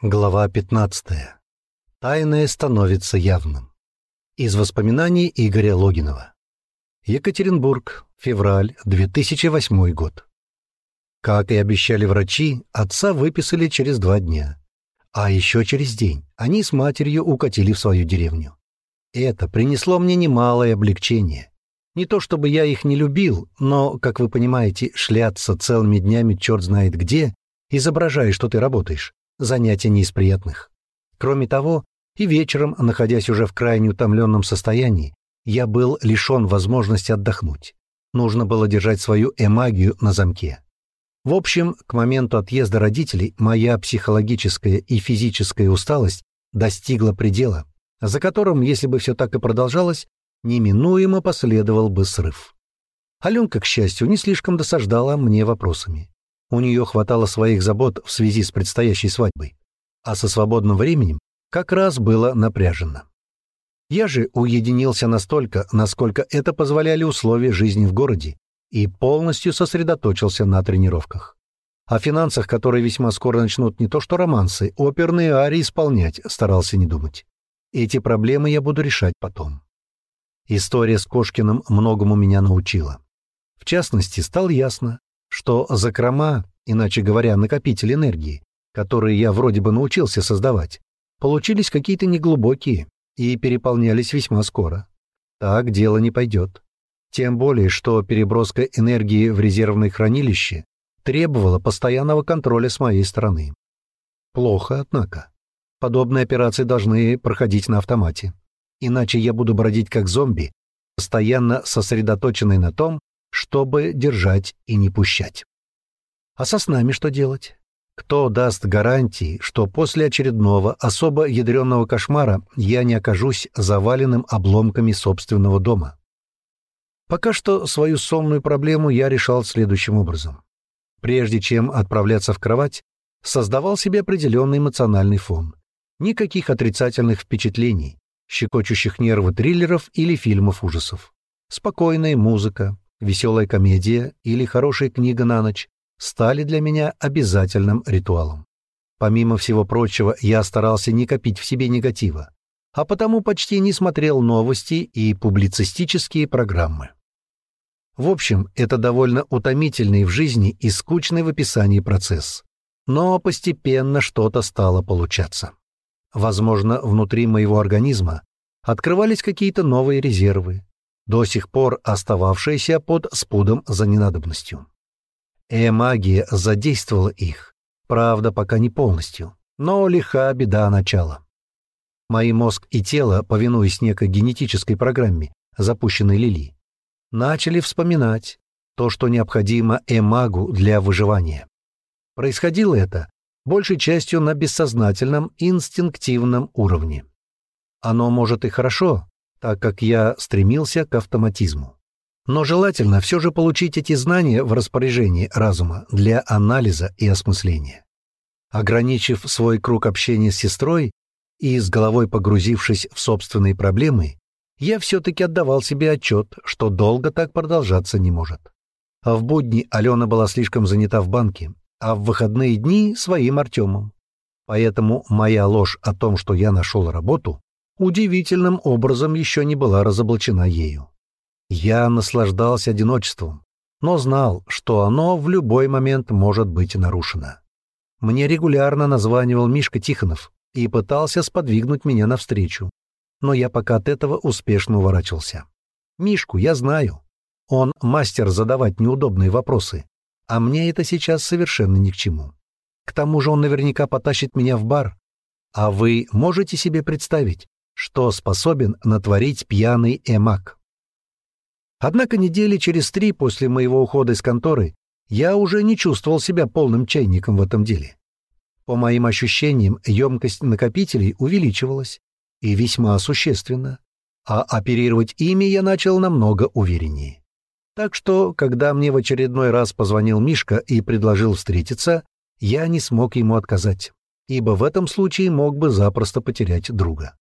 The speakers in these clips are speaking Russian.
Глава 15. Тайное становится явным. Из воспоминаний Игоря Логинова. Екатеринбург, февраль 2008 год. Как и обещали врачи, отца выписали через два дня. А еще через день они с матерью укатили в свою деревню. Это принесло мне немалое облегчение. Не то чтобы я их не любил, но, как вы понимаете, шляться целыми днями черт знает где, изображая, что ты работаешь, занятие не из приятных. Кроме того, и вечером, находясь уже в крайне утомленном состоянии, я был лишен возможности отдохнуть. Нужно было держать свою эмагию на замке. В общем, к моменту отъезда родителей моя психологическая и физическая усталость достигла предела, за которым, если бы все так и продолжалось, неминуемо последовал бы срыв. Аленка, к счастью, не слишком досаждала мне вопросами. У нее хватало своих забот в связи с предстоящей свадьбой, а со свободным временем как раз было напряжено. Я же уединился настолько, насколько это позволяли условия жизни в городе, и полностью сосредоточился на тренировках. О финансах, которые весьма скоро начнут не то что романсы, оперные арии исполнять, старался не думать. Эти проблемы я буду решать потом. История с Кошкиным многому меня научила. В частности, стало ясно, что закрома, иначе говоря, накопитель энергии, которые я вроде бы научился создавать, получились какие-то неглубокие и переполнялись весьма скоро. Так дело не пойдет. Тем более, что переброска энергии в резервное хранилище требовала постоянного контроля с моей стороны. Плохо, однако. Подобные операции должны проходить на автомате. Иначе я буду бродить как зомби, постоянно сосредоточенный на том, чтобы держать и не пущать. А со снами что делать? Кто даст гарантии, что после очередного особо ядреного кошмара я не окажусь заваленным обломками собственного дома? Пока что свою сонную проблему я решал следующим образом. Прежде чем отправляться в кровать, создавал себе определенный эмоциональный фон. Никаких отрицательных впечатлений, щекочущих нервы триллеров или фильмов ужасов. Спокойная музыка, веселая комедия или хорошая книга на ночь стали для меня обязательным ритуалом. Помимо всего прочего, я старался не копить в себе негатива, а потому почти не смотрел новости и публицистические программы. В общем, это довольно утомительный в жизни и скучный в описании процесс. Но постепенно что-то стало получаться. Возможно, внутри моего организма открывались какие-то новые резервы, до сих пор остававшиеся под спудом за ненадобностью. Э-магия задействовала их, правда, пока не полностью, но лиха беда начала. Мои мозг и тело, повинуясь некой генетической программе, запущенной Лили, начали вспоминать то, что необходимо эмагу для выживания. Происходило это большей частью на бессознательном инстинктивном уровне. Оно может и хорошо, так как я стремился к автоматизму. Но желательно все же получить эти знания в распоряжении разума для анализа и осмысления. Ограничив свой круг общения с сестрой и с головой погрузившись в собственные проблемы, я все-таки отдавал себе отчет, что долго так продолжаться не может. А в будни Алена была слишком занята в банке, а в выходные дни — своим Артемом. Поэтому моя ложь о том, что я нашел работу, удивительным образом еще не была разоблачена ею. Я наслаждался одиночеством, но знал, что оно в любой момент может быть нарушено. Мне регулярно названивал Мишка Тихонов и пытался сподвигнуть меня навстречу, но я пока от этого успешно уворачивался. Мишку я знаю. Он мастер задавать неудобные вопросы, а мне это сейчас совершенно ни к чему. К тому же он наверняка потащит меня в бар. А вы можете себе представить, что способен натворить пьяный эмак. Однако недели через три после моего ухода из конторы я уже не чувствовал себя полным чайником в этом деле. По моим ощущениям, емкость накопителей увеличивалась, и весьма существенно, а оперировать ими я начал намного увереннее. Так что, когда мне в очередной раз позвонил Мишка и предложил встретиться, я не смог ему отказать, ибо в этом случае мог бы запросто потерять друга.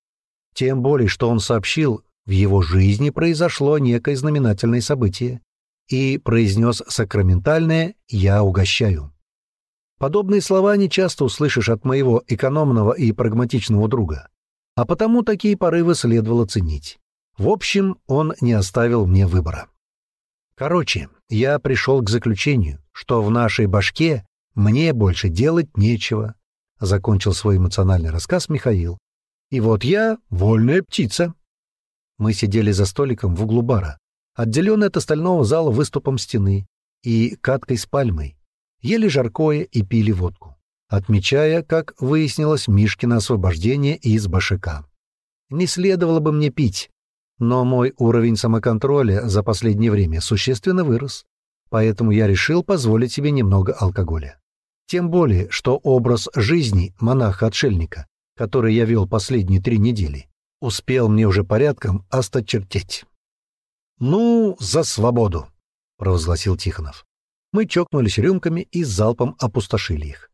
Тем более, что он сообщил, в его жизни произошло некое знаменательное событие и произнес сакраментальное «я угощаю». Подобные слова не часто услышишь от моего экономного и прагматичного друга, а потому такие порывы следовало ценить. В общем, он не оставил мне выбора. Короче, я пришел к заключению, что в нашей башке мне больше делать нечего, — закончил свой эмоциональный рассказ Михаил. И вот я — вольная птица. Мы сидели за столиком в углу бара, отделенный от остального зала выступом стены и каткой с пальмой, ели жаркое и пили водку, отмечая, как выяснилось, Мишкино освобождение из башика. Не следовало бы мне пить, но мой уровень самоконтроля за последнее время существенно вырос, поэтому я решил позволить себе немного алкоголя. Тем более, что образ жизни монаха-отшельника, который я вел последние три недели, успел мне уже порядком осточертеть. «Ну, за свободу!» — провозгласил Тихонов. Мы чокнулись рюмками и залпом опустошили их.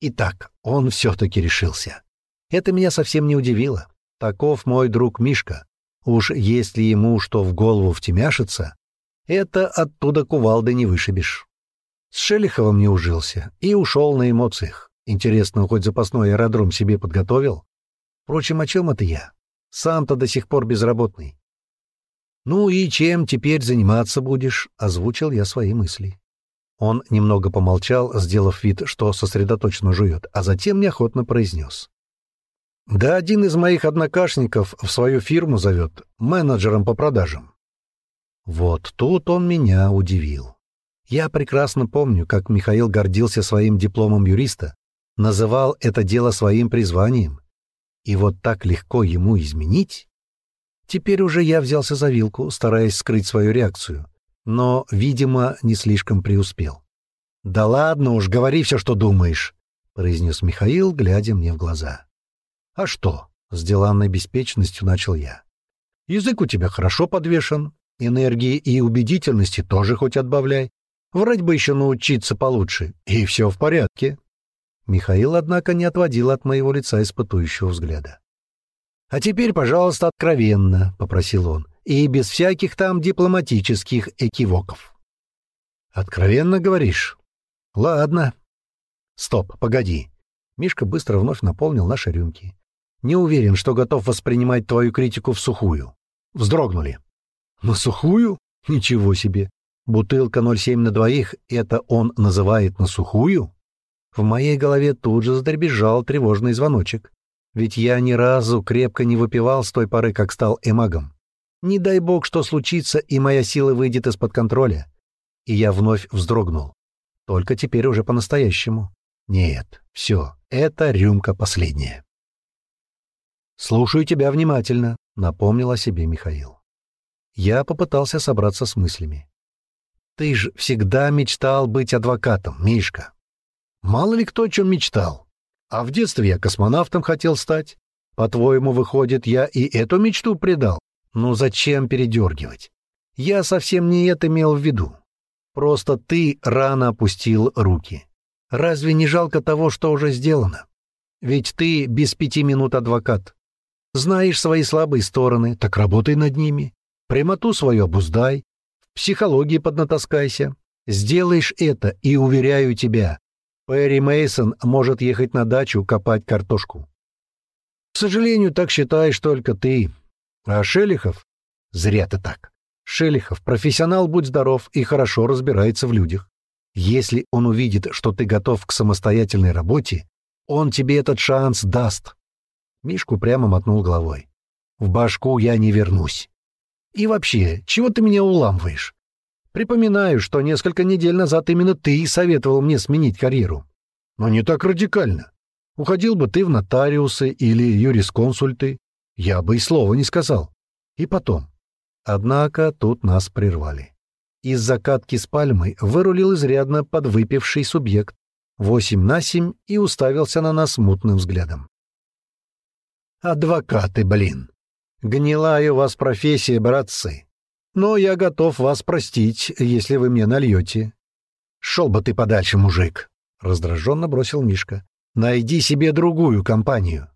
Итак, он все-таки решился. Это меня совсем не удивило. Таков мой друг Мишка. Уж если ему что в голову втемяшится, это оттуда кувалды не вышибешь. С Шелиховым не ужился и ушел на эмоциях. Интересно, хоть запасной аэродром себе подготовил? Впрочем, о чем это я? Сам-то до сих пор безработный. «Ну и чем теперь заниматься будешь?» — озвучил я свои мысли. Он немного помолчал, сделав вид, что сосредоточенно жует, а затем неохотно произнес. «Да один из моих однокашников в свою фирму зовет, менеджером по продажам». Вот тут он меня удивил. Я прекрасно помню, как Михаил гордился своим дипломом юриста, называл это дело своим призванием. И вот так легко ему изменить? Теперь уже я взялся за вилку, стараясь скрыть свою реакцию — но, видимо, не слишком преуспел. «Да ладно уж, говори все, что думаешь», — произнес Михаил, глядя мне в глаза. «А что?» — с деланной беспечностью начал я. «Язык у тебя хорошо подвешен, энергии и убедительности тоже хоть отбавляй. Врать бы еще научиться получше, и все в порядке». Михаил, однако, не отводил от моего лица испытующего взгляда. «А теперь, пожалуйста, откровенно», — попросил он и без всяких там дипломатических экивоков. «Откровенно говоришь?» «Ладно». «Стоп, погоди». Мишка быстро вновь наполнил наши рюмки. «Не уверен, что готов воспринимать твою критику в сухую». Вздрогнули. «На сухую? Ничего себе! Бутылка 0,7 на двоих — это он называет на сухую?» В моей голове тут же задребезжал тревожный звоночек. Ведь я ни разу крепко не выпивал с той поры, как стал эмагом. Не дай бог, что случится, и моя сила выйдет из-под контроля. И я вновь вздрогнул. Только теперь уже по-настоящему. Нет, все, это рюмка последняя. «Слушаю тебя внимательно», — напомнил о себе Михаил. Я попытался собраться с мыслями. «Ты ж всегда мечтал быть адвокатом, Мишка. Мало ли кто о чем мечтал. А в детстве я космонавтом хотел стать. По-твоему, выходит, я и эту мечту предал? Ну зачем передергивать? Я совсем не это имел в виду. Просто ты рано опустил руки. Разве не жалко того, что уже сделано? Ведь ты без пяти минут адвокат. Знаешь свои слабые стороны, так работай над ними. Прямоту свою обуздай, в психологии поднатаскайся. Сделаешь это, и уверяю тебя, Перри Мейсон может ехать на дачу копать картошку. К сожалению, так считаешь только ты, а Шелихов? Зря ты так. Шелихов — профессионал, будь здоров, и хорошо разбирается в людях. Если он увидит, что ты готов к самостоятельной работе, он тебе этот шанс даст. Мишку прямо мотнул головой. В башку я не вернусь. И вообще, чего ты меня уламываешь? Припоминаю, что несколько недель назад именно ты советовал мне сменить карьеру. Но не так радикально. Уходил бы ты в нотариусы или юрисконсульты, я бы и слова не сказал. И потом. Однако тут нас прервали. Из закатки с пальмой вырулил изрядно подвыпивший субъект, восемь на семь, и уставился на нас мутным взглядом. «Адвокаты, блин! Гнилая у вас профессия, братцы. Но я готов вас простить, если вы мне нальете». «Шел бы ты подальше, мужик!» — раздраженно бросил Мишка. «Найди себе другую компанию».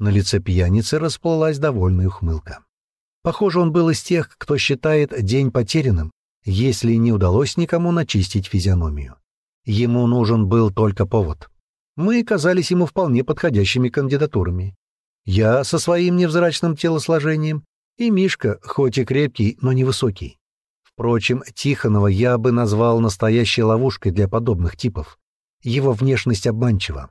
На лице пьяницы расплылась довольная ухмылка. Похоже, он был из тех, кто считает день потерянным, если не удалось никому начистить физиономию. Ему нужен был только повод. Мы казались ему вполне подходящими кандидатурами. Я со своим невзрачным телосложением и Мишка, хоть и крепкий, но невысокий. Впрочем, Тихонова я бы назвал настоящей ловушкой для подобных типов. Его внешность обманчива.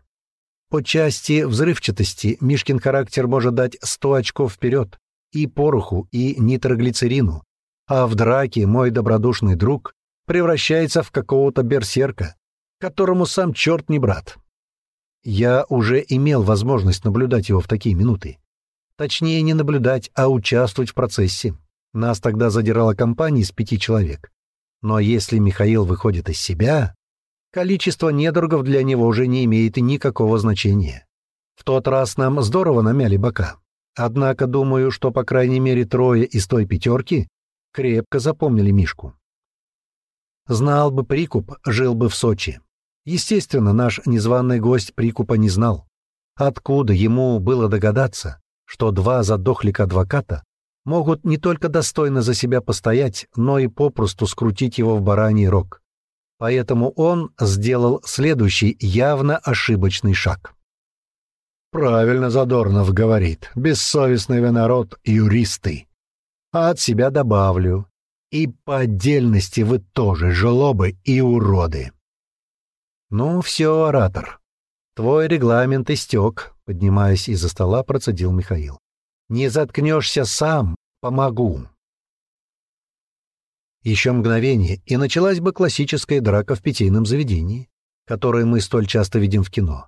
По части взрывчатости Мишкин характер может дать 100 очков вперед и пороху, и нитроглицерину, а в драке мой добродушный друг превращается в какого-то берсерка, которому сам черт не брат. Я уже имел возможность наблюдать его в такие минуты. Точнее, не наблюдать, а участвовать в процессе. Нас тогда задирала компания из пяти человек. Но если Михаил выходит из себя, количество недругов для него уже не имеет никакого значения. В тот раз нам здорово намяли бока. Однако думаю, что по крайней мере трое из той пятерки крепко запомнили Мишку. Знал бы Прикуп, жил бы в Сочи. Естественно, наш незваный гость прикупа не знал. Откуда ему было догадаться, что два задохлика адвоката могут не только достойно за себя постоять, но и попросту скрутить его в бараний рог. Поэтому он сделал следующий явно ошибочный шаг. «Правильно Задорнов говорит. Бессовестный вы народ, юристы. А от себя добавлю. И по отдельности вы тоже жлобы и уроды. «Ну все, оратор. Твой регламент истек», — поднимаясь из-за стола, процедил Михаил. «Не заткнешься сам, помогу». Еще мгновение, и началась бы классическая драка в питейном заведении, которую мы столь часто видим в кино.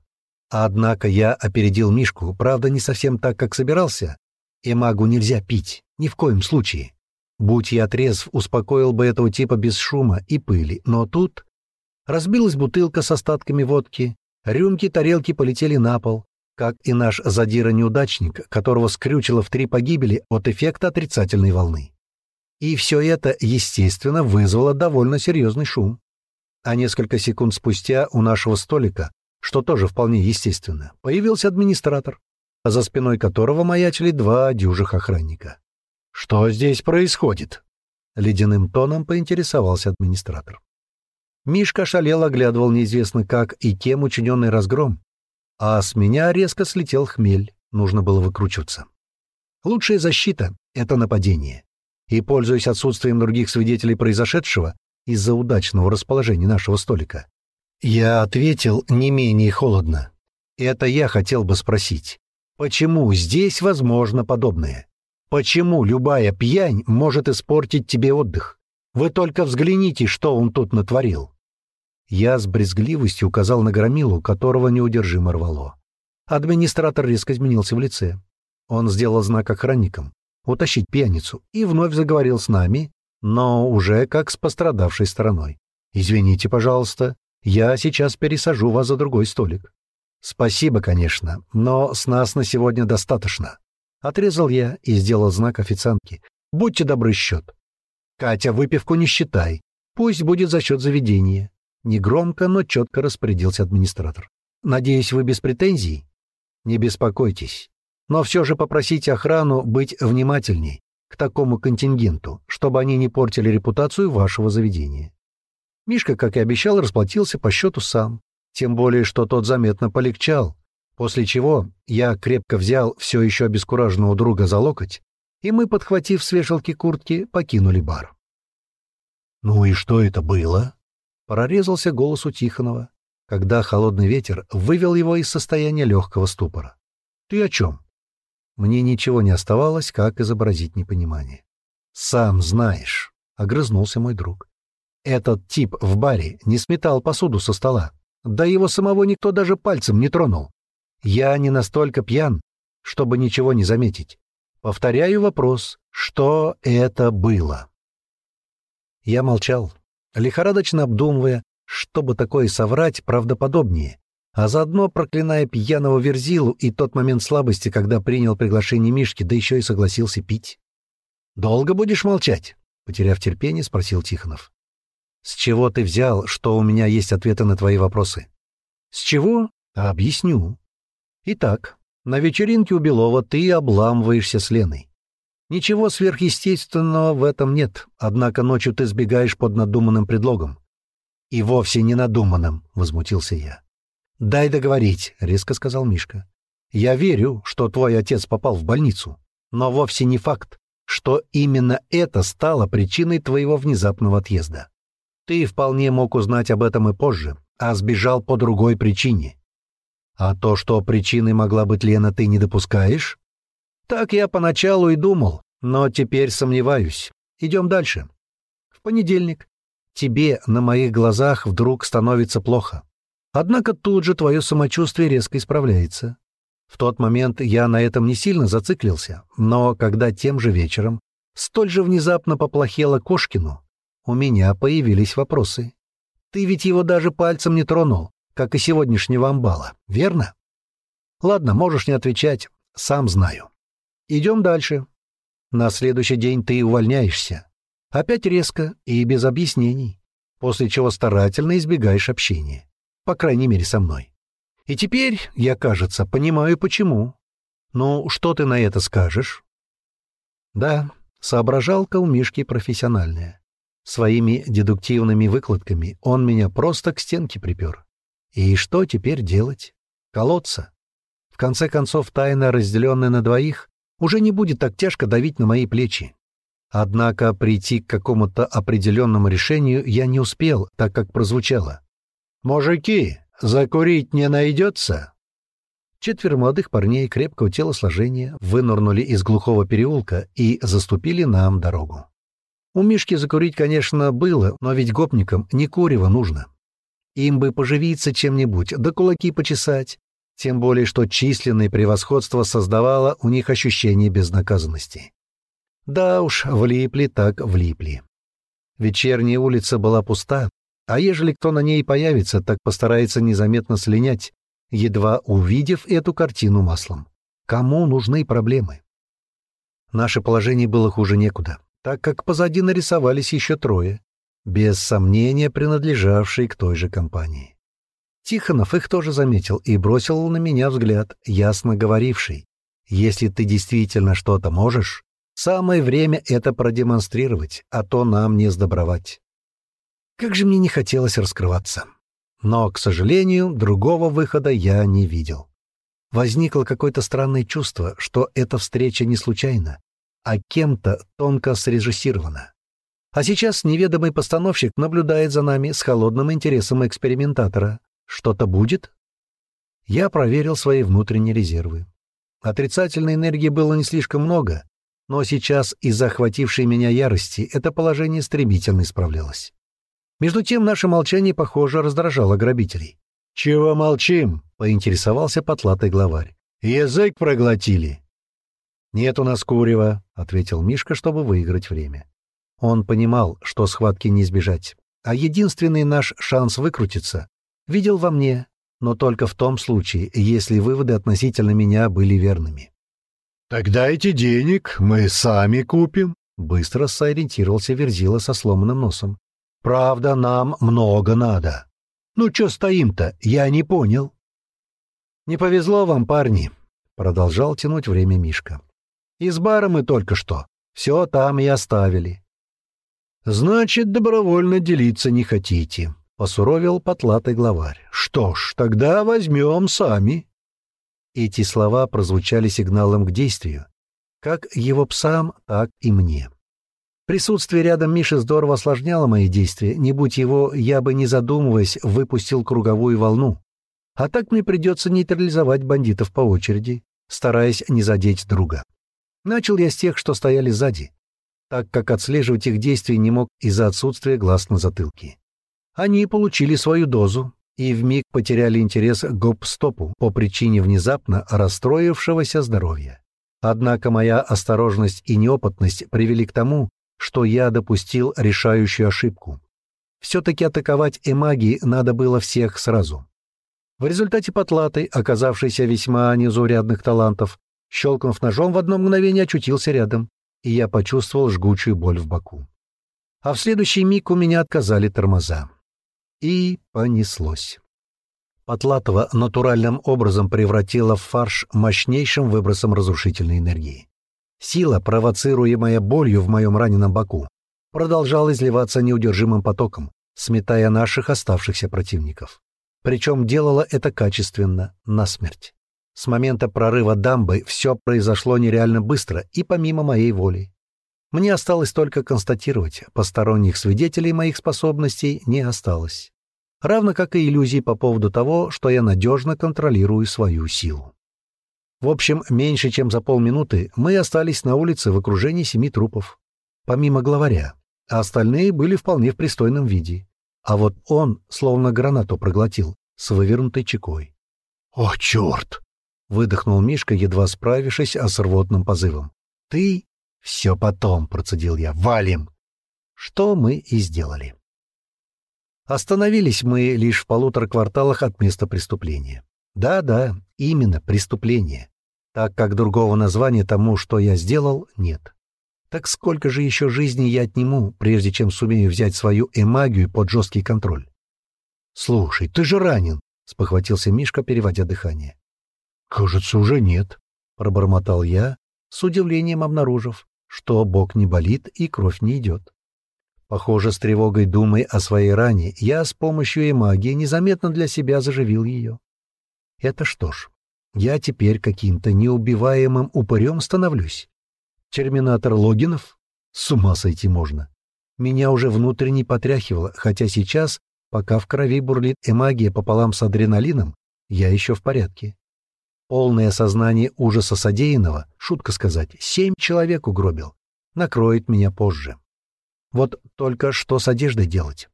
Однако я опередил Мишку, правда, не совсем так, как собирался. И магу нельзя пить, ни в коем случае. Будь я трезв, успокоил бы этого типа без шума и пыли, но тут Разбилась бутылка с остатками водки, рюмки, тарелки полетели на пол, как и наш задира-неудачник, которого скрючило в три погибели от эффекта отрицательной волны. И все это, естественно, вызвало довольно серьезный шум. А несколько секунд спустя у нашего столика, что тоже вполне естественно, появился администратор, за спиной которого маячили два дюжих охранника. «Что здесь происходит?» — ледяным тоном поинтересовался администратор. Мишка шалел оглядывал неизвестно как и кем учиненный разгром, а с меня резко слетел хмель, нужно было выкручиваться. Лучшая защита — это нападение. И, пользуясь отсутствием других свидетелей произошедшего из-за удачного расположения нашего столика, я ответил не менее холодно. Это я хотел бы спросить. Почему здесь возможно подобное? Почему любая пьянь может испортить тебе отдых? Вы только взгляните, что он тут натворил. Я с брезгливостью указал на громилу, которого неудержимо рвало. Администратор резко изменился в лице. Он сделал знак охранникам утащить пьяницу и вновь заговорил с нами, но уже как с пострадавшей стороной. «Извините, пожалуйста, я сейчас пересажу вас за другой столик». «Спасибо, конечно, но с нас на сегодня достаточно». Отрезал я и сделал знак официантке. «Будьте добры, счет». «Катя, выпивку не считай. Пусть будет за счет заведения. Негромко, но четко распорядился администратор. «Надеюсь, вы без претензий?» «Не беспокойтесь. Но все же попросите охрану быть внимательней к такому контингенту, чтобы они не портили репутацию вашего заведения». Мишка, как и обещал, расплатился по счету сам, тем более, что тот заметно полегчал, после чего я крепко взял все еще обескураженного друга за локоть, и мы, подхватив с вешалки куртки, покинули бар. «Ну и что это было?» Прорезался голос у Тихонова, когда холодный ветер вывел его из состояния легкого ступора. «Ты о чем?» Мне ничего не оставалось, как изобразить непонимание. «Сам знаешь», — огрызнулся мой друг. «Этот тип в баре не сметал посуду со стола. Да его самого никто даже пальцем не тронул. Я не настолько пьян, чтобы ничего не заметить. Повторяю вопрос, что это было?» Я молчал, лихорадочно обдумывая, чтобы такое соврать правдоподобнее, а заодно проклиная пьяного Верзилу и тот момент слабости, когда принял приглашение Мишки, да еще и согласился пить. «Долго будешь молчать?» — потеряв терпение, спросил Тихонов. «С чего ты взял, что у меня есть ответы на твои вопросы?» «С чего? Объясню. Итак, на вечеринке у Белова ты обламываешься с Леной. Ничего сверхъестественного в этом нет, однако ночью ты сбегаешь под надуманным предлогом. И вовсе не надуманным, — возмутился я. «Дай договорить», — резко сказал Мишка. «Я верю, что твой отец попал в больницу, но вовсе не факт, что именно это стало причиной твоего внезапного отъезда. Ты вполне мог узнать об этом и позже, а сбежал по другой причине. А то, что причиной могла быть Лена, ты не допускаешь? Так я поначалу и думал, но теперь сомневаюсь. Идем дальше. В понедельник. Тебе на моих глазах вдруг становится плохо. Однако тут же твое самочувствие резко исправляется. В тот момент я на этом не сильно зациклился, но когда тем же вечером столь же внезапно поплохело Кошкину, у меня появились вопросы. Ты ведь его даже пальцем не тронул, как и сегодняшнего амбала, верно? Ладно, можешь не отвечать, сам знаю. Идем дальше. На следующий день ты увольняешься. Опять резко и без объяснений, после чего старательно избегаешь общения. По крайней мере, со мной. И теперь, я, кажется, понимаю, почему. Ну, что ты на это скажешь? Да, соображалка у Мишки профессиональная. Своими дедуктивными выкладками он меня просто к стенке припер. И что теперь делать? Колоться. В конце концов, тайна, разделенная на двоих, уже не будет так тяжко давить на мои плечи. Однако прийти к какому-то определенному решению я не успел, так как прозвучало. «Мужики, Закурить не найдется?» Четверо молодых парней крепкого телосложения вынырнули из глухого переулка и заступили нам дорогу. У Мишки закурить, конечно, было, но ведь гопникам не курево нужно. Им бы поживиться чем-нибудь, да кулаки почесать, тем более что численное превосходство создавало у них ощущение безнаказанности. Да уж, влипли так влипли. Вечерняя улица была пуста, а ежели кто на ней появится, так постарается незаметно слинять, едва увидев эту картину маслом. Кому нужны проблемы? Наше положение было хуже некуда, так как позади нарисовались еще трое, без сомнения принадлежавшие к той же компании. Тихонов их тоже заметил и бросил на меня взгляд, ясно говоривший, «Если ты действительно что-то можешь, самое время это продемонстрировать, а то нам не сдобровать». Как же мне не хотелось раскрываться. Но, к сожалению, другого выхода я не видел. Возникло какое-то странное чувство, что эта встреча не случайна, а кем-то тонко срежиссирована. А сейчас неведомый постановщик наблюдает за нами с холодным интересом экспериментатора. Что-то будет? Я проверил свои внутренние резервы. Отрицательной энергии было не слишком много, но сейчас из-за охватившей меня ярости это положение стремительно исправлялось. Между тем наше молчание, похоже, раздражало грабителей. «Чего молчим?» — поинтересовался потлатый главарь. «Язык проглотили». «Нет у нас курева», — ответил Мишка, чтобы выиграть время. Он понимал, что схватки не избежать, а единственный наш шанс выкрутиться видел во мне, но только в том случае, если выводы относительно меня были верными. «Тогда эти денег мы сами купим», — быстро сориентировался Верзила со сломанным носом. Правда, нам много надо. Ну, чё стоим-то? Я не понял. Не повезло вам, парни, — продолжал тянуть время Мишка. Из бара мы только что. Все там и оставили. Значит, добровольно делиться не хотите, — посуровил потлатый главарь. Что ж, тогда возьмем сами. Эти слова прозвучали сигналом к действию, как его псам, так и мне. Присутствие рядом Миши здорово осложняло мои действия. Не будь его, я бы, не задумываясь, выпустил круговую волну. А так мне придется нейтрализовать бандитов по очереди, стараясь не задеть друга. Начал я с тех, что стояли сзади, так как отслеживать их действия не мог из-за отсутствия глаз на затылке. Они получили свою дозу и вмиг потеряли интерес к гоп-стопу по причине внезапно расстроившегося здоровья. Однако моя осторожность и неопытность привели к тому, что я допустил решающую ошибку. Все-таки атаковать эмаги надо было всех сразу. В результате потлатый, оказавшийся весьма незаурядных талантов, щелкнув ножом в одно мгновение очутился рядом, и я почувствовал жгучую боль в боку. А в следующий миг у меня отказали тормоза. И понеслось. Потлатова натуральным образом превратила в фарш мощнейшим выбросом разрушительной энергии. Сила, провоцируемая болью в моем раненом боку, продолжала изливаться неудержимым потоком, сметая наших оставшихся противников. Причем делала это качественно, насмерть. С момента прорыва дамбы все произошло нереально быстро и помимо моей воли. Мне осталось только констатировать, посторонних свидетелей моих способностей не осталось. Равно как и иллюзий по поводу того, что я надежно контролирую свою силу. В общем, меньше чем за полминуты мы остались на улице в окружении семи трупов. Помимо главаря, а остальные были вполне в пристойном виде. А вот он словно гранату проглотил с вывернутой чекой. «О, черт!» — выдохнул Мишка, едва справившись с рвотным позывом. «Ты «Все потом», — процедил я, — «валим». Что мы и сделали. Остановились мы лишь в полутора кварталах от места преступления. Да-да, именно преступление, так как другого названия тому, что я сделал, нет. Так сколько же еще жизней я отниму, прежде чем сумею взять свою эмагию под жесткий контроль? «Слушай, ты же ранен», — спохватился Мишка, переводя дыхание. «Кажется, уже нет», — пробормотал я, с удивлением обнаружив, что бок не болит и кровь не идет. Похоже, с тревогой думай о своей ране, я с помощью магии незаметно для себя заживил ее. Это что ж, я теперь каким-то неубиваемым упырем становлюсь. Терминатор Логинов? С ума сойти можно. Меня уже внутренне потряхивало, хотя сейчас, пока в крови бурлит эмагия пополам с адреналином, я еще в порядке. Полное сознание ужаса содеянного, шутка сказать, семь человек угробил. Накроет меня позже. Вот только что с одеждой делать?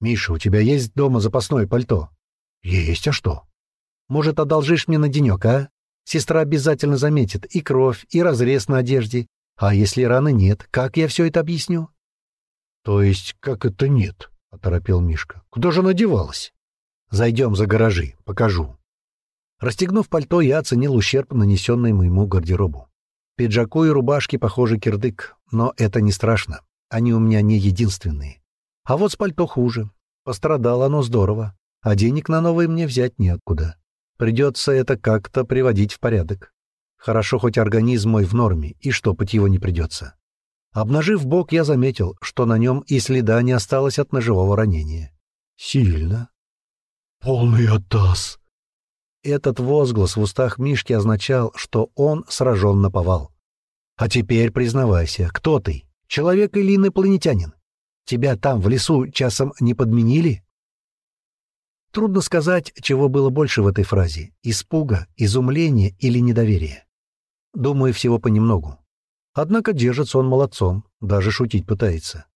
Миша, у тебя есть дома запасное пальто? Есть, а что? Может, одолжишь мне на денек, а? Сестра обязательно заметит и кровь, и разрез на одежде. А если раны нет, как я все это объясню? То есть, как это нет? — оторопел Мишка. Куда же она девалась? Зайдем за гаражи, покажу. Расстегнув пальто, я оценил ущерб, нанесенный моему гардеробу. Пиджаку и рубашке, похоже, кирдык, но это не страшно. Они у меня не единственные. А вот с пальто хуже. Пострадало оно здорово, а денег на новое мне взять неоткуда. Придется это как-то приводить в порядок. Хорошо, хоть организм мой в норме, и штопать его не придется. Обнажив бок, я заметил, что на нем и следа не осталось от ножевого ранения. Сильно. «Полный атас!» Этот возглас в устах Мишки означал, что он сражен на повал. «А теперь признавайся, кто ты? Человек или инопланетянин? Тебя там, в лесу, часом не подменили?» Трудно сказать, чего было больше в этой фразе — испуга, изумления или недоверия. Думаю, всего понемногу. Однако держится он молодцом, даже шутить пытается.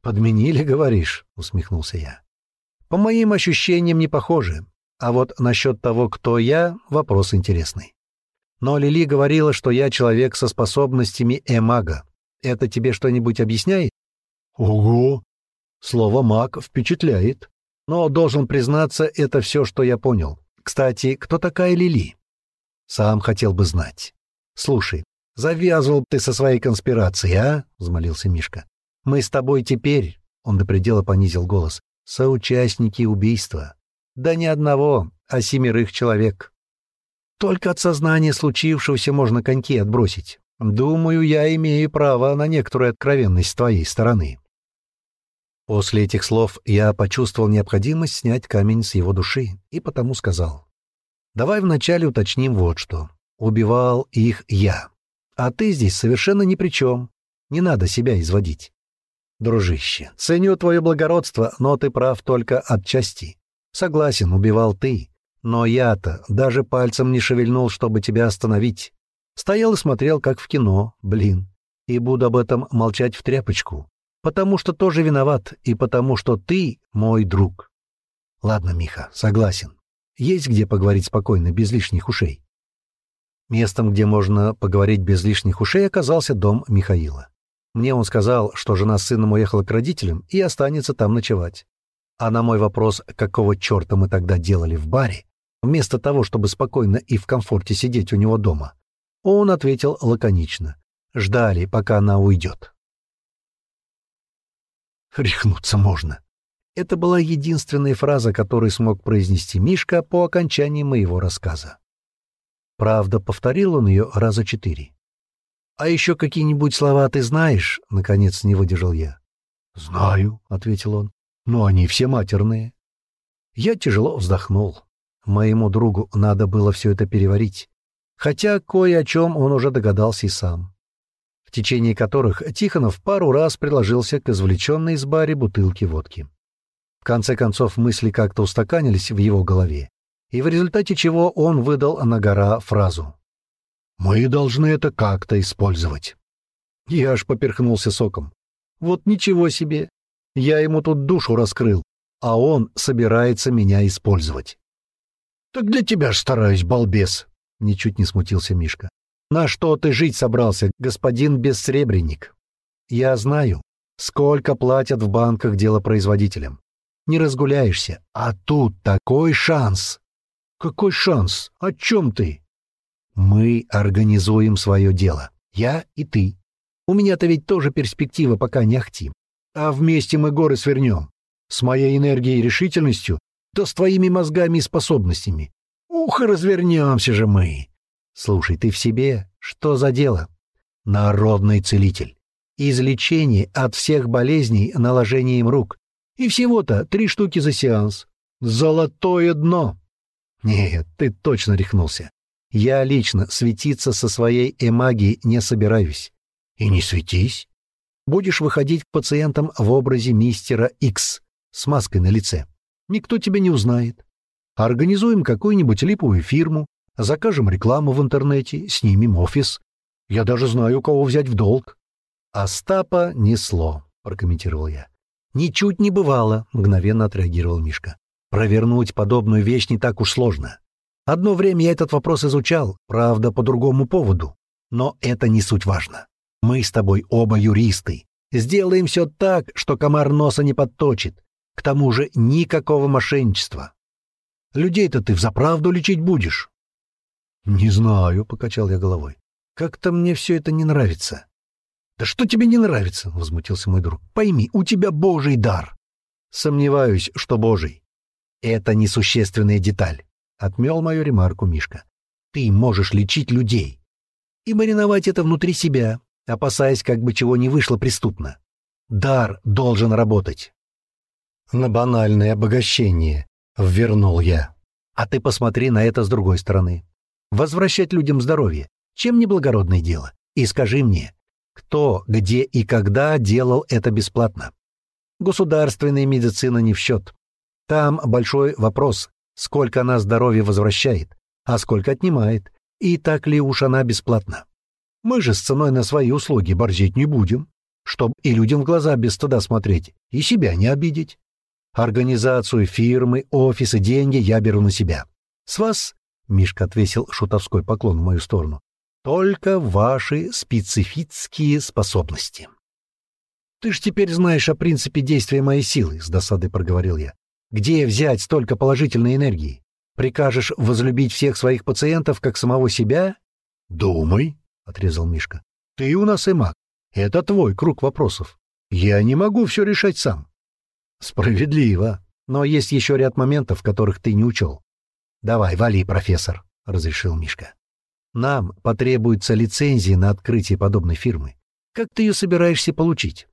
«Подменили, говоришь?» — усмехнулся я. «По моим ощущениям, не похоже. А вот насчет того, кто я, вопрос интересный. Но Лили говорила, что я человек со способностями эмага. Это тебе что-нибудь объясняет? Ого! Слово «маг» впечатляет. Но, должен признаться, это все, что я понял. Кстати, кто такая Лили? Сам хотел бы знать. Слушай, завязывал ты со своей конспирацией, а? — взмолился Мишка. Мы с тобой теперь, — он до предела понизил голос, — соучастники убийства. Да не одного, а семерых человек. Только от сознания случившегося можно коньки отбросить. Думаю, я имею право на некоторую откровенность с твоей стороны. После этих слов я почувствовал необходимость снять камень с его души и потому сказал. Давай вначале уточним вот что. Убивал их я. А ты здесь совершенно ни при чем. Не надо себя изводить. Дружище, ценю твое благородство, но ты прав только отчасти. Согласен, убивал ты. Но я-то даже пальцем не шевельнул, чтобы тебя остановить. Стоял и смотрел, как в кино, блин. И буду об этом молчать в тряпочку. Потому что тоже виноват, и потому что ты мой друг. Ладно, Миха, согласен. Есть где поговорить спокойно, без лишних ушей. Местом, где можно поговорить без лишних ушей, оказался дом Михаила. Мне он сказал, что жена с сыном уехала к родителям и останется там ночевать. А на мой вопрос, какого черта мы тогда делали в баре, вместо того, чтобы спокойно и в комфорте сидеть у него дома, он ответил лаконично. Ждали, пока она уйдет. Рехнуться можно. Это была единственная фраза, которую смог произнести Мишка по окончании моего рассказа. Правда, повторил он ее раза четыре. «А еще какие-нибудь слова ты знаешь?» — наконец не выдержал я. «Знаю», — ответил он. Но они все матерные. Я тяжело вздохнул. Моему другу надо было все это переварить. Хотя кое о чем он уже догадался и сам. В течение которых Тихонов пару раз приложился к извлеченной из бари бутылке водки. В конце концов мысли как-то устаканились в его голове, и в результате чего он выдал на гора фразу. «Мы должны это как-то использовать». Я аж поперхнулся соком. «Вот ничего себе! Я ему тут душу раскрыл, а он собирается меня использовать». «Так для тебя ж стараюсь, балбес!» — ничуть не смутился Мишка. «На что ты жить собрался, господин бессребренник? Я знаю, сколько платят в банках делопроизводителям. Не разгуляешься, а тут такой шанс!» «Какой шанс? О чем ты?» «Мы организуем свое дело. Я и ты. У меня-то ведь тоже перспектива пока не ахти. А вместе мы горы свернем. С моей энергией и решительностью, да с твоими мозгами и способностями. Ух, развернемся же мы. Слушай, ты в себе? Что за дело? Народный целитель. Излечение от всех болезней наложением рук. И всего-то три штуки за сеанс. Золотое дно. Нет, ты точно рехнулся. Я лично светиться со своей эмагией не собираюсь. И не светись. Будешь выходить к пациентам в образе мистера X с маской на лице. Никто тебя не узнает. Организуем какую-нибудь липовую фирму, закажем рекламу в интернете, снимем офис. Я даже знаю, кого взять в долг. Остапа несло, прокомментировал я. Ничуть не бывало, мгновенно отреагировал Мишка. Провернуть подобную вещь не так уж сложно. Одно время я этот вопрос изучал, правда, по другому поводу. Но это не суть важно. Мы с тобой оба юристы. Сделаем все так, что комар носа не подточит. К тому же никакого мошенничества. Людей-то ты взаправду лечить будешь? — Не знаю, — покачал я головой. — Как-то мне все это не нравится. — Да что тебе не нравится? — возмутился мой друг. — Пойми, у тебя божий дар. — Сомневаюсь, что божий. «Это несущественная деталь», — отмел мою ремарку Мишка. «Ты можешь лечить людей и мариновать это внутри себя, опасаясь, как бы чего не вышло преступно. Дар должен работать». «На банальное обогащение», — ввернул я. «А ты посмотри на это с другой стороны. Возвращать людям здоровье, чем не благородное дело? И скажи мне, кто, где и когда делал это бесплатно? Государственная медицина не в счет. Там большой вопрос, сколько она здоровья возвращает, а сколько отнимает, и так ли уж она бесплатна. Мы же с ценой на свои услуги борзеть не будем, чтобы и людям в глаза без стыда смотреть, и себя не обидеть. Организацию фирмы, офисы, деньги я беру на себя. С вас, — Мишка отвесил шутовской поклон в мою сторону, — только ваши специфические способности. — Ты ж теперь знаешь о принципе действия моей силы, — с досадой проговорил я. Где взять столько положительной энергии? Прикажешь возлюбить всех своих пациентов, как самого себя? Думай, отрезал Мишка. Ты у нас и маг. Это твой круг вопросов. Я не могу все решать сам. Справедливо. Но есть еще ряд моментов, которых ты не учел. Давай, вали, профессор, разрешил Мишка. Нам потребуется лицензия на открытие подобной фирмы. Как ты ее собираешься получить?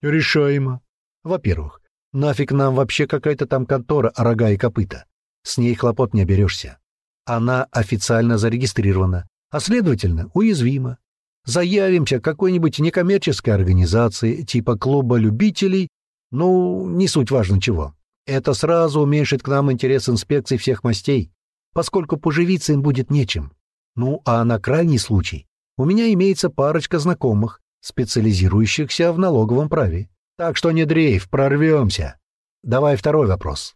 Решаемо. Во-первых, Нафиг нам вообще какая-то там контора, рога и копыта. С ней хлопот не оберешься. Она официально зарегистрирована, а следовательно, уязвима. Заявимся какой-нибудь некоммерческой организации, типа клуба любителей, ну, не суть важно чего. Это сразу уменьшит к нам интерес инспекций всех мастей, поскольку поживиться им будет нечем. Ну, а на крайний случай у меня имеется парочка знакомых, специализирующихся в налоговом праве. Так что не дрейф, прорвемся. Давай второй вопрос.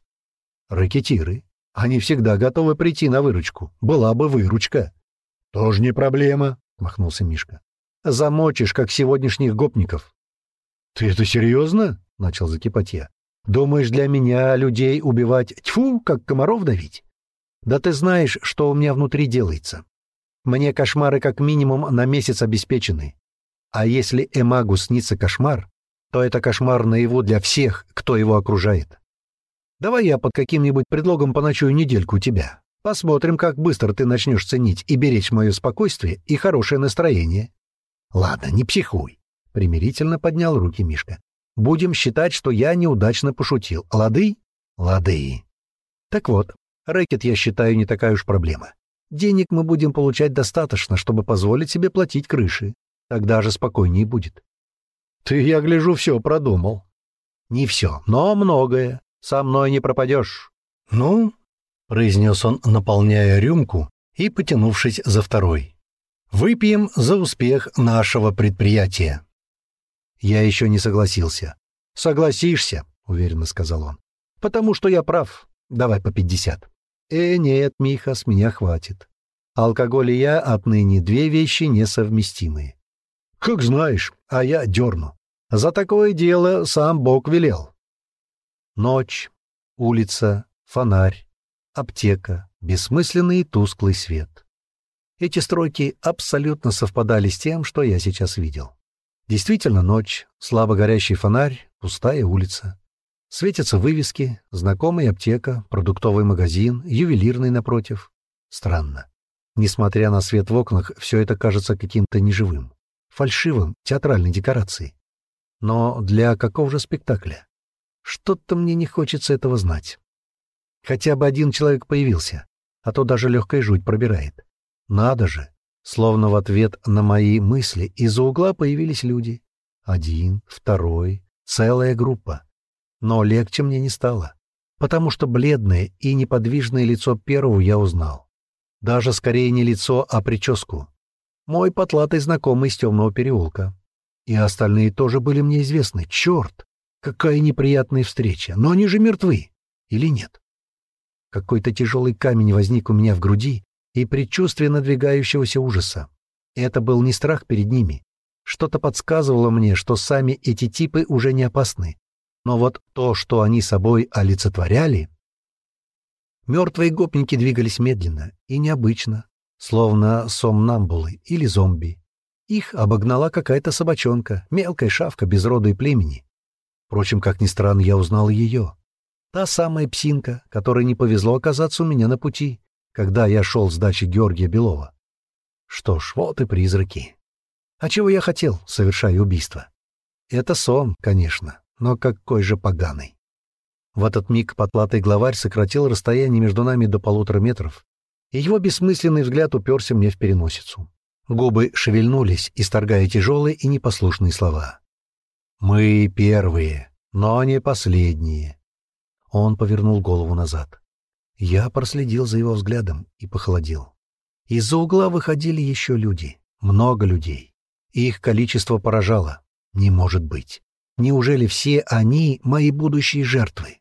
Ракетиры. Они всегда готовы прийти на выручку. Была бы выручка. Тоже не проблема, махнулся Мишка. Замочишь, как сегодняшних гопников. Ты это серьезно? Начал закипать я. Думаешь, для меня людей убивать, тьфу, как комаров давить? Да ты знаешь, что у меня внутри делается. Мне кошмары как минимум на месяц обеспечены. А если Эмагу снится кошмар, то это кошмар наяву для всех, кто его окружает. Давай я под каким-нибудь предлогом поночую недельку у тебя. Посмотрим, как быстро ты начнешь ценить и беречь мое спокойствие и хорошее настроение. Ладно, не психуй. Примирительно поднял руки Мишка. Будем считать, что я неудачно пошутил. Лады? Лады. Так вот, рэкет, я считаю, не такая уж проблема. Денег мы будем получать достаточно, чтобы позволить себе платить крыши. Тогда же спокойнее будет. Ты, я гляжу, все продумал. Не все, но многое. Со мной не пропадешь. Ну, — произнес он, наполняя рюмку и потянувшись за второй. «Выпьем за успех нашего предприятия». Я еще не согласился. «Согласишься», — уверенно сказал он. «Потому что я прав. Давай по пятьдесят». «Э, нет, Миха, с меня хватит. Алкоголь и я отныне две вещи несовместимые». «Как знаешь, а я дерну. За такое дело сам Бог велел». Ночь, улица, фонарь, аптека, бессмысленный и тусклый свет. Эти строки абсолютно совпадали с тем, что я сейчас видел. Действительно ночь, слабо горящий фонарь, пустая улица. Светятся вывески, знакомая аптека, продуктовый магазин, ювелирный напротив. Странно. Несмотря на свет в окнах, все это кажется каким-то неживым, фальшивым, театральной декорацией. Но для какого же спектакля? Что-то мне не хочется этого знать. Хотя бы один человек появился, а то даже легкая жуть пробирает. Надо же! Словно в ответ на мои мысли из-за угла появились люди. Один, второй, целая группа. Но легче мне не стало, потому что бледное и неподвижное лицо первого я узнал. Даже скорее не лицо, а прическу. Мой потлатый знакомый из темного переулка. И остальные тоже были мне известны. Черт! Какая неприятная встреча! Но они же мертвы! Или нет? Какой-то тяжелый камень возник у меня в груди и предчувствие надвигающегося ужаса. Это был не страх перед ними. Что-то подсказывало мне, что сами эти типы уже не опасны. Но вот то, что они собой олицетворяли... Мертвые гопники двигались медленно и необычно, словно сомнамбулы или зомби. Их обогнала какая-то собачонка, мелкая шавка без рода и племени. Впрочем, как ни странно, я узнал ее. Та самая псинка, которой не повезло оказаться у меня на пути, когда я шел с дачи Георгия Белова. Что ж, вот и призраки. А чего я хотел, совершая убийство? Это сон, конечно, но какой же поганый. В этот миг потлатый главарь сократил расстояние между нами до полутора метров, и его бессмысленный взгляд уперся мне в переносицу. Губы шевельнулись, исторгая тяжелые и непослушные слова. «Мы первые, но не последние. Он повернул голову назад. Я проследил за его взглядом и похолодел. Из-за угла выходили еще люди, много людей. Их количество поражало. Не может быть. Неужели все они мои будущие жертвы?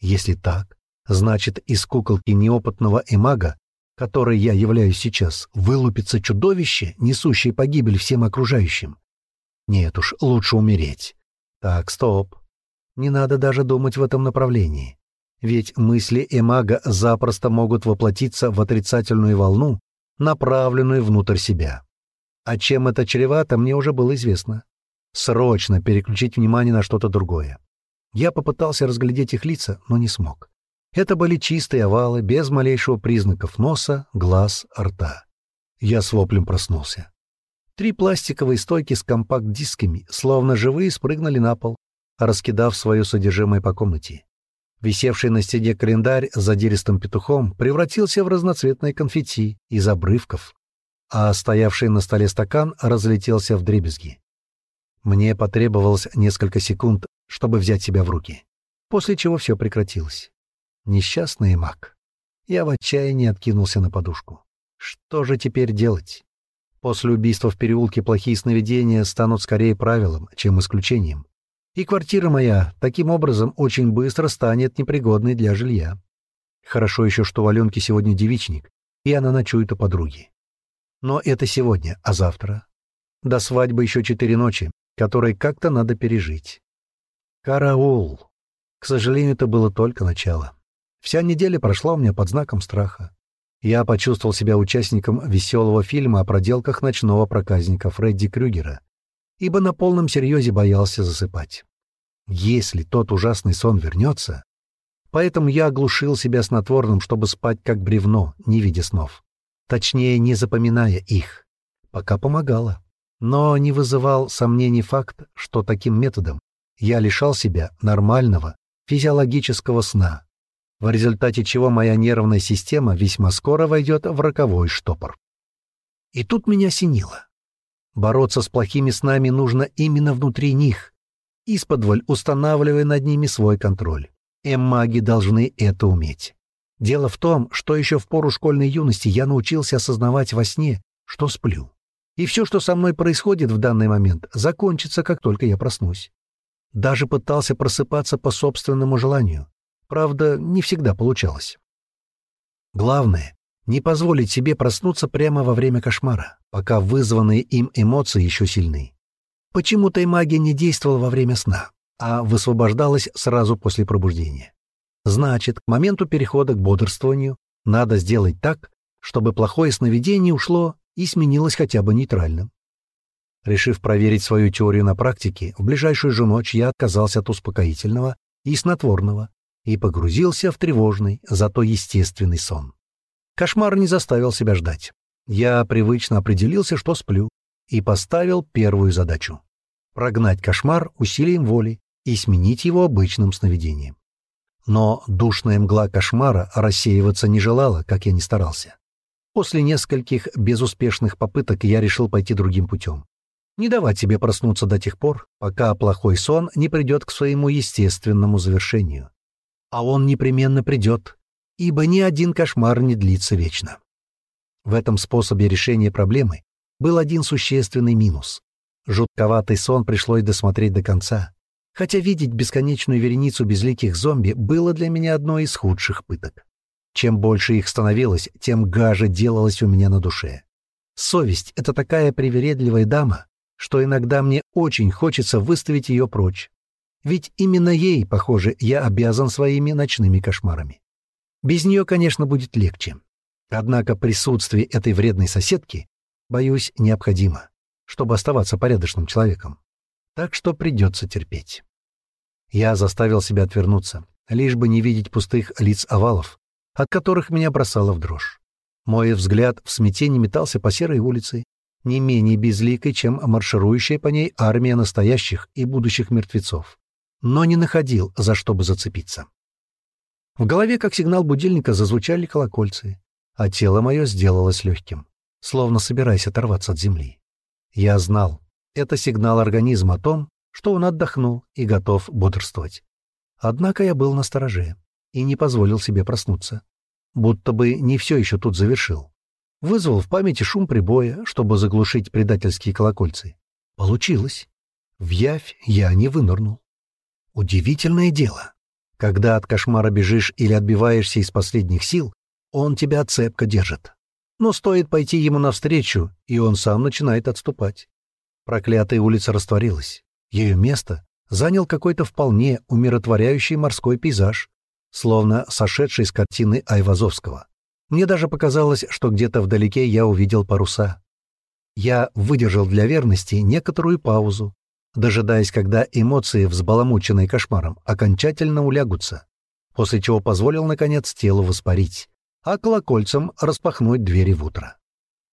Если так, значит, из куколки неопытного эмага, которой я являюсь сейчас, вылупится чудовище, несущее погибель всем окружающим. Нет уж, лучше умереть. Так, стоп. Не надо даже думать в этом направлении. Ведь мысли Эмага запросто могут воплотиться в отрицательную волну, направленную внутрь себя. А чем это чревато, мне уже было известно. Срочно переключить внимание на что-то другое. Я попытался разглядеть их лица, но не смог. Это были чистые овалы, без малейшего признаков носа, глаз, рта. Я с воплем проснулся. Три пластиковые стойки с компакт-дисками, словно живые, спрыгнули на пол, раскидав свое содержимое по комнате. Висевший на стене календарь с задиристым петухом превратился в разноцветное конфетти из обрывков, а стоявший на столе стакан разлетелся в дребезги. Мне потребовалось несколько секунд, чтобы взять себя в руки, после чего все прекратилось. Несчастный маг. Я в отчаянии откинулся на подушку. Что же теперь делать? После убийства в переулке плохие сновидения станут скорее правилом, чем исключением и квартира моя таким образом очень быстро станет непригодной для жилья. Хорошо еще, что у Аленки сегодня девичник, и она ночует у подруги. Но это сегодня, а завтра? До свадьбы еще четыре ночи, которые как-то надо пережить. Караул! К сожалению, это было только начало. Вся неделя прошла у меня под знаком страха. Я почувствовал себя участником веселого фильма о проделках ночного проказника Фредди Крюгера, ибо на полном серьезе боялся засыпать. Если тот ужасный сон вернется... Поэтому я оглушил себя снотворным, чтобы спать как бревно, не видя снов. Точнее, не запоминая их. Пока помогало. Но не вызывал сомнений факт, что таким методом я лишал себя нормального физиологического сна, в результате чего моя нервная система весьма скоро войдет в роковой штопор. И тут меня осенило. Бороться с плохими снами нужно именно внутри них, исподволь устанавливая над ними свой контроль. Эммаги должны это уметь. Дело в том, что еще в пору школьной юности я научился осознавать во сне, что сплю. И все, что со мной происходит в данный момент, закончится, как только я проснусь. Даже пытался просыпаться по собственному желанию. Правда, не всегда получалось. Главное — не позволить себе проснуться прямо во время кошмара, пока вызванные им эмоции еще сильны. Почему-то и магия не действовала во время сна, а высвобождалась сразу после пробуждения. Значит, к моменту перехода к бодрствованию надо сделать так, чтобы плохое сновидение ушло и сменилось хотя бы нейтральным. Решив проверить свою теорию на практике, в ближайшую же ночь я отказался от успокоительного и снотворного и погрузился в тревожный, зато естественный сон. Кошмар не заставил себя ждать. Я привычно определился, что сплю, и поставил первую задачу — прогнать кошмар усилием воли и сменить его обычным сновидением. Но душная мгла кошмара рассеиваться не желала, как я ни старался. После нескольких безуспешных попыток я решил пойти другим путем. Не давать себе проснуться до тех пор, пока плохой сон не придет к своему естественному завершению а он непременно придет, ибо ни один кошмар не длится вечно. В этом способе решения проблемы был один существенный минус. Жутковатый сон пришлось досмотреть до конца, хотя видеть бесконечную вереницу безликих зомби было для меня одной из худших пыток. Чем больше их становилось, тем гаже делалось у меня на душе. Совесть — это такая привередливая дама, что иногда мне очень хочется выставить ее прочь, ведь именно ей, похоже, я обязан своими ночными кошмарами. Без нее, конечно, будет легче. Однако присутствие этой вредной соседки, боюсь, необходимо, чтобы оставаться порядочным человеком. Так что придется терпеть. Я заставил себя отвернуться, лишь бы не видеть пустых лиц овалов, от которых меня бросало в дрожь. Мой взгляд в смятении метался по серой улице, не менее безликой, чем марширующая по ней армия настоящих и будущих мертвецов но не находил, за что бы зацепиться. В голове, как сигнал будильника, зазвучали колокольцы, а тело мое сделалось легким, словно собираясь оторваться от земли. Я знал, это сигнал организма о том, что он отдохнул и готов бодрствовать. Однако я был настороже и не позволил себе проснуться, будто бы не все еще тут завершил. Вызвал в памяти шум прибоя, чтобы заглушить предательские колокольцы. Получилось. В явь я не вынырнул. Удивительное дело. Когда от кошмара бежишь или отбиваешься из последних сил, он тебя цепко держит. Но стоит пойти ему навстречу, и он сам начинает отступать. Проклятая улица растворилась. Ее место занял какой-то вполне умиротворяющий морской пейзаж, словно сошедший с картины Айвазовского. Мне даже показалось, что где-то вдалеке я увидел паруса. Я выдержал для верности некоторую паузу, дожидаясь, когда эмоции, взбаламученные кошмаром, окончательно улягутся, после чего позволил, наконец, телу воспарить, а колокольцам распахнуть двери в утро.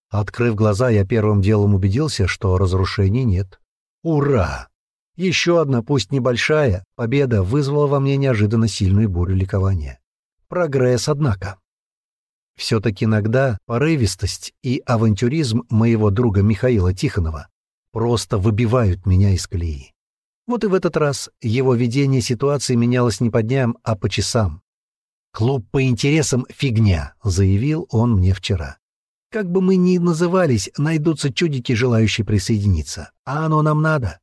Открыв глаза, я первым делом убедился, что разрушений нет. Ура! Еще одна, пусть небольшая, победа вызвала во мне неожиданно сильную бурю ликования. Прогресс, однако. Все-таки иногда порывистость и авантюризм моего друга Михаила Тихонова просто выбивают меня из колеи. Вот и в этот раз его видение ситуации менялось не по дням, а по часам. «Клуб по интересам — фигня», — заявил он мне вчера. «Как бы мы ни назывались, найдутся чудики, желающие присоединиться. А оно нам надо.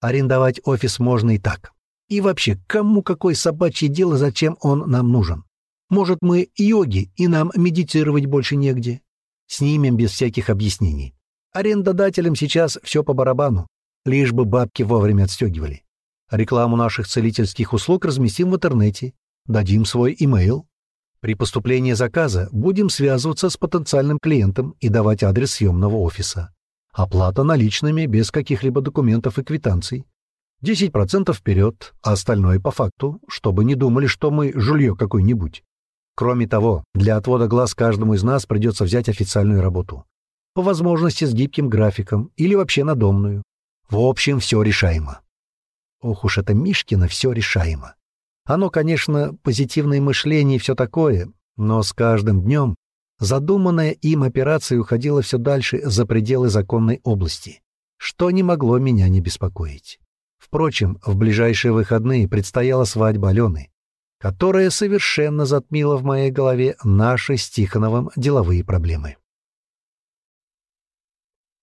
Арендовать офис можно и так. И вообще, кому какое собачье дело, зачем он нам нужен? Может, мы йоги, и нам медитировать больше негде? Снимем без всяких объяснений. Арендодателям сейчас все по барабану, лишь бы бабки вовремя отстегивали. Рекламу наших целительских услуг разместим в интернете, дадим свой имейл. При поступлении заказа будем связываться с потенциальным клиентом и давать адрес съемного офиса. Оплата наличными без каких-либо документов и квитанций. 10% вперед, а остальное по факту, чтобы не думали, что мы жулье какой-нибудь. Кроме того, для отвода глаз каждому из нас придется взять официальную работу по возможности с гибким графиком или вообще надомную. В общем, все решаемо. Ох уж это Мишкино все решаемо. Оно, конечно, позитивное мышление и все такое, но с каждым днем задуманная им операция уходила все дальше за пределы законной области, что не могло меня не беспокоить. Впрочем, в ближайшие выходные предстояла свадьба Алены, которая совершенно затмила в моей голове наши с Тихоновым деловые проблемы.